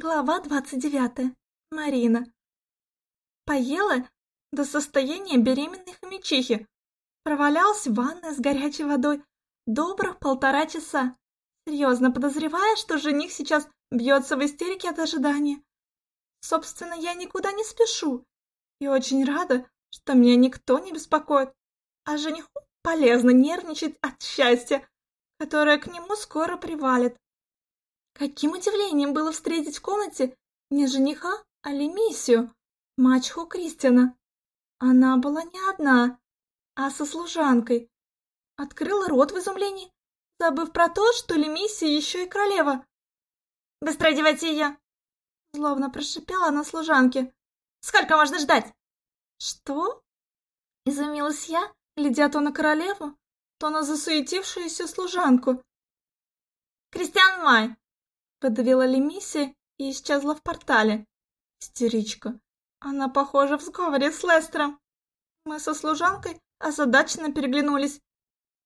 Глава двадцать девятая. Марина. Поела до состояния беременной хомячихи. Провалялась в ванной с горячей водой добрых полтора часа, серьезно подозревая, что жених сейчас бьется в истерике от ожидания. Собственно, я никуда не спешу и очень рада, что меня никто не беспокоит, а жениху полезно нервничать от счастья, которое к нему скоро привалит. Каким удивлением было встретить в комнате не жениха, а Лемисию, мачеху Кристиана. Она была не одна, а со служанкой. Открыла рот в изумлении, забыв про то, что Лемисия еще и королева. «Быстро одевайте ее!» Злобно прошипела она служанке. «Сколько можно ждать?» «Что?» Изумилась я, глядя то на королеву, то на засуетившуюся служанку. «Кристиан Май, Подавила Лемиси и исчезла в портале. Истеричка. Она, похоже, в сговоре с Лестером. Мы со служанкой озадаченно переглянулись,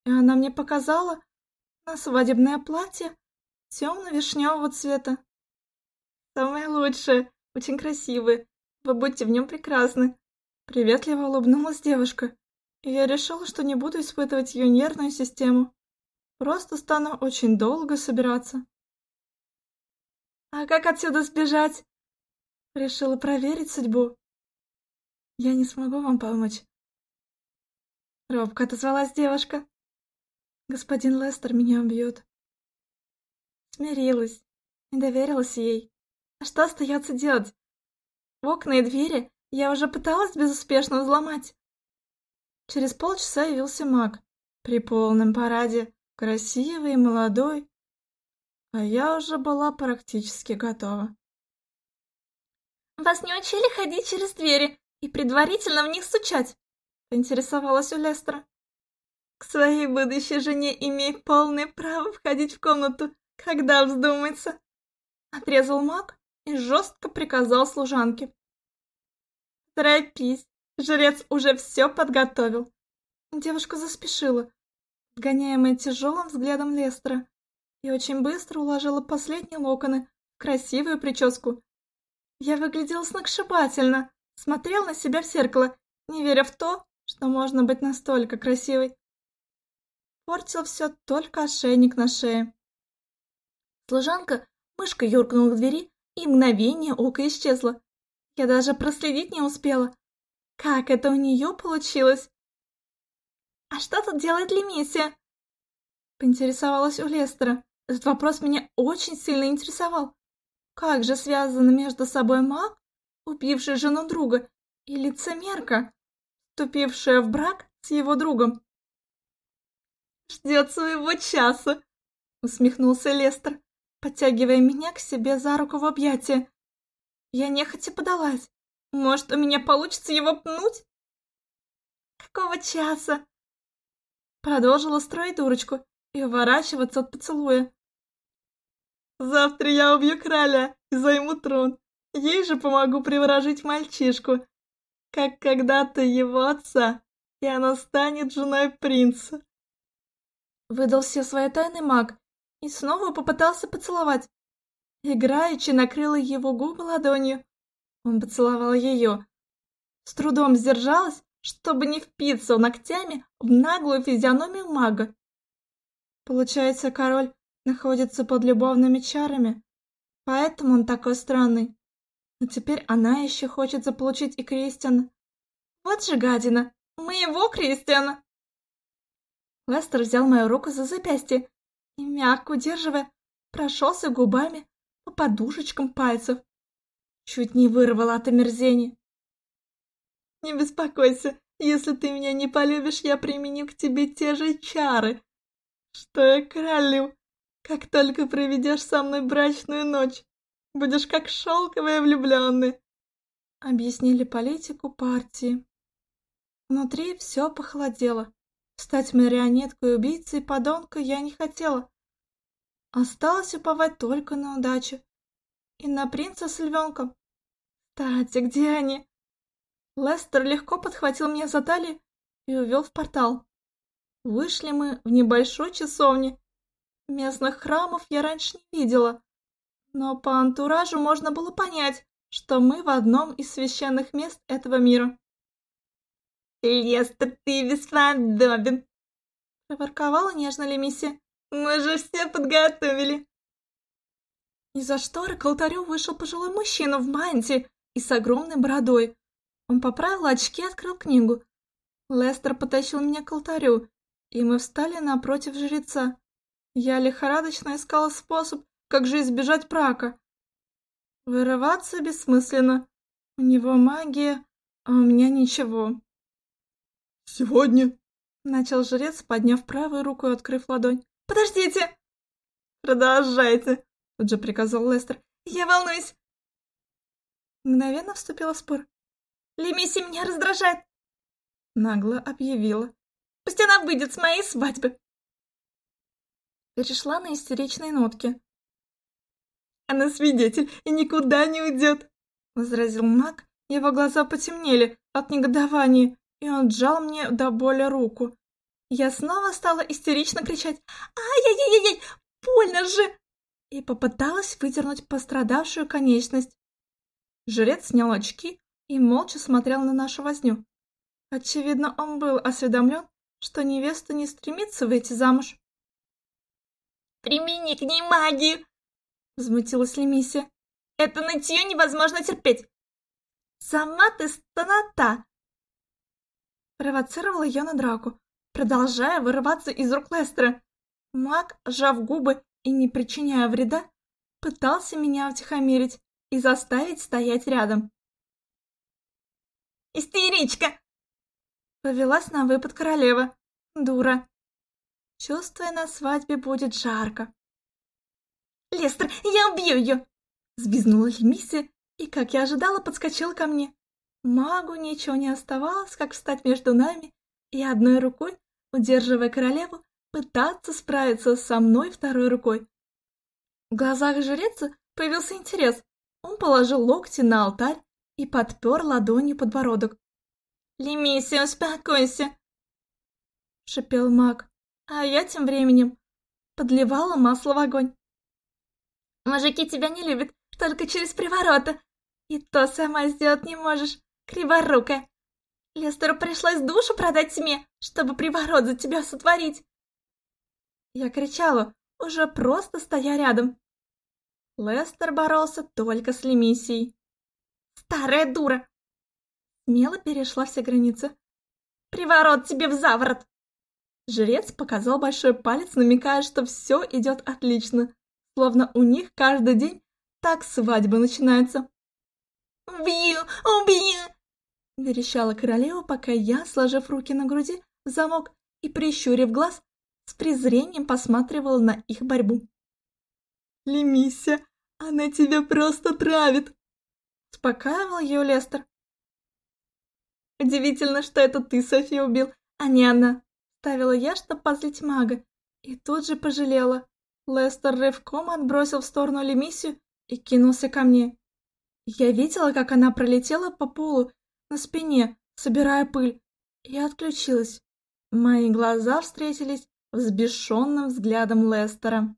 и она мне показала на свадебное платье темно-вишневого цвета. Самое лучшее, очень красивое. Вы будете в нем прекрасны. Приветливо улыбнулась девушка, и я решила, что не буду испытывать ее нервную систему. Просто стану очень долго собираться. А как отсюда сбежать? Решила проверить судьбу. Я не смогу вам помочь. Робко отозвалась девушка. Господин Лестер меня убьет. Смирилась, не доверилась ей. А что остается делать? Окна и двери я уже пыталась безуспешно взломать. Через полчаса явился маг, при полном параде, красивый и молодой, а я уже была практически готова. «Вас не учили ходить через двери и предварительно в них стучать?» — поинтересовалась у Лестера. «К своей будущей жене имей полное право входить в комнату, когда вздумается», — отрезал маг и жестко приказал служанке. «Торопись, жрец уже все подготовил». Девушка заспешила, гоняемая тяжелым взглядом Лестера и очень быстро уложила последние локоны в красивую прическу. Я выглядела сногсшибательно, смотрел на себя в зеркало, не веря в то, что можно быть настолько красивой. Портил все только ошейник на шее. Служанка мышкой юркнула к двери, и мгновение ока исчезла. Я даже проследить не успела. Как это у нее получилось? «А что тут делает Лемисия?» Поинтересовалась у Лестера. Этот вопрос меня очень сильно интересовал. Как же связаны между собой маг, убивший жену друга, и лицемерка, вступившая в брак с его другом? «Ждет своего часа», — усмехнулся Лестер, подтягивая меня к себе за руку в объятия. Я нехотя подалась. Может, у меня получится его пнуть? «Какого часа?» Продолжила строить дурочку и уворачиваться от поцелуя. Завтра я убью короля и займу трон. Ей же помогу приворожить мальчишку, как когда-то его отца, и она станет женой принца. Выдал все свои тайны маг и снова попытался поцеловать. Играючи накрыла его губы ладонью. Он поцеловал ее. С трудом сдержалась, чтобы не впиться ногтями в наглую физиономию мага. Получается, король находится под любовными чарами, поэтому он такой странный. Но теперь она еще хочет заполучить и Кристиана. Вот же гадина! Моего Кристиана! Лестер взял мою руку за запястье и, мягко удерживая, прошелся губами по подушечкам пальцев. Чуть не вырвал от омерзения. «Не беспокойся, если ты меня не полюбишь, я применю к тебе те же чары, что я королю как только проведешь со мной брачную ночь, будешь как шелковая влюбленная. Объяснили политику партии. Внутри все похолодело. Стать марионеткой убийцы и подонка я не хотела. Осталось уповать только на удачу. И на принца с львенком. Кстати, где они? Лестер легко подхватил меня за талию и увел в портал. Вышли мы в небольшой часовне, Местных храмов я раньше не видела, но по антуражу можно было понять, что мы в одном из священных мест этого мира. «Лестер, ты бесподобен!» — проворковала нежно Лемиси. «Мы же все подготовили!» Из-за шторы к алтарю вышел пожилой мужчина в мантии и с огромной бородой. Он поправил очки и открыл книгу. Лестер потащил меня к алтарю, и мы встали напротив жреца. Я лихорадочно искала способ, как же избежать брака. Вырываться бессмысленно. У него магия, а у меня ничего. «Сегодня...» — начал жрец, подняв правую руку и открыв ладонь. «Подождите!» «Продолжайте!» — тут же приказал Лестер. «Я волнуюсь!» Мгновенно вступила в спор. «Лемиси меня раздражает!» Нагло объявила. «Пусть она выйдет с моей свадьбы!» Перешла на истеричные нотки. «Она свидетель и никуда не уйдет!» — возразил маг. Его глаза потемнели от негодования, и он сжал мне до боли руку. Я снова стала истерично кричать «Ай-яй-яй-яй! Больно же!» и попыталась выдернуть пострадавшую конечность. Жрец снял очки и молча смотрел на нашу возню. Очевидно, он был осведомлен, что невеста не стремится выйти замуж. «Примени к ней магию!» — взмутилась Лемисия. «Это нытье невозможно терпеть!» «Сама ты стонота!» Провоцировала ее на драку, продолжая вырываться из рук Лестера. Маг, сжав губы и не причиняя вреда, пытался меня утихомирить и заставить стоять рядом. «Истеричка!» Повелась на выпад королева. Дура. Чувствуя, на свадьбе будет жарко. «Лестер, я убью ее!» Сбизнула Лемисия и, как я ожидала, подскочила ко мне. Магу ничего не оставалось, как встать между нами и одной рукой, удерживая королеву, пытаться справиться со мной второй рукой. В глазах жреца появился интерес. Он положил локти на алтарь и подпер ладонью подбородок. «Лемисия, успокойся!» — шепел маг, а я тем временем подливала масло в огонь. «Мужики тебя не любят, только через привороты, и то сама сделать не можешь, криворукая. Лестеру пришлось душу продать тьме, чтобы приворот за тебя сотворить. Я кричала, уже просто стоя рядом. Лестер боролся только с Лемисией. «Старая дура!» Смело перешла все границы. «Приворот тебе в заворот!» Жрец показал большой палец, намекая, что все идет отлично, словно у них каждый день так свадьба начинается. «Убью! Убью!» верещала королева, пока я, сложив руки на груди в замок и прищурив глаз, с презрением посматривала на их борьбу. «Лемися, она тебя просто травит!» Успокаивал ее Лестер. «Удивительно, что это ты Софи убил, а не она!» Ставила я, чтобы позлить мага, и тут же пожалела. Лестер рывком отбросил в сторону Лемисию и кинулся ко мне. Я видела, как она пролетела по полу на спине, собирая пыль, и отключилась. Мои глаза встретились взбешенным взглядом Лестера.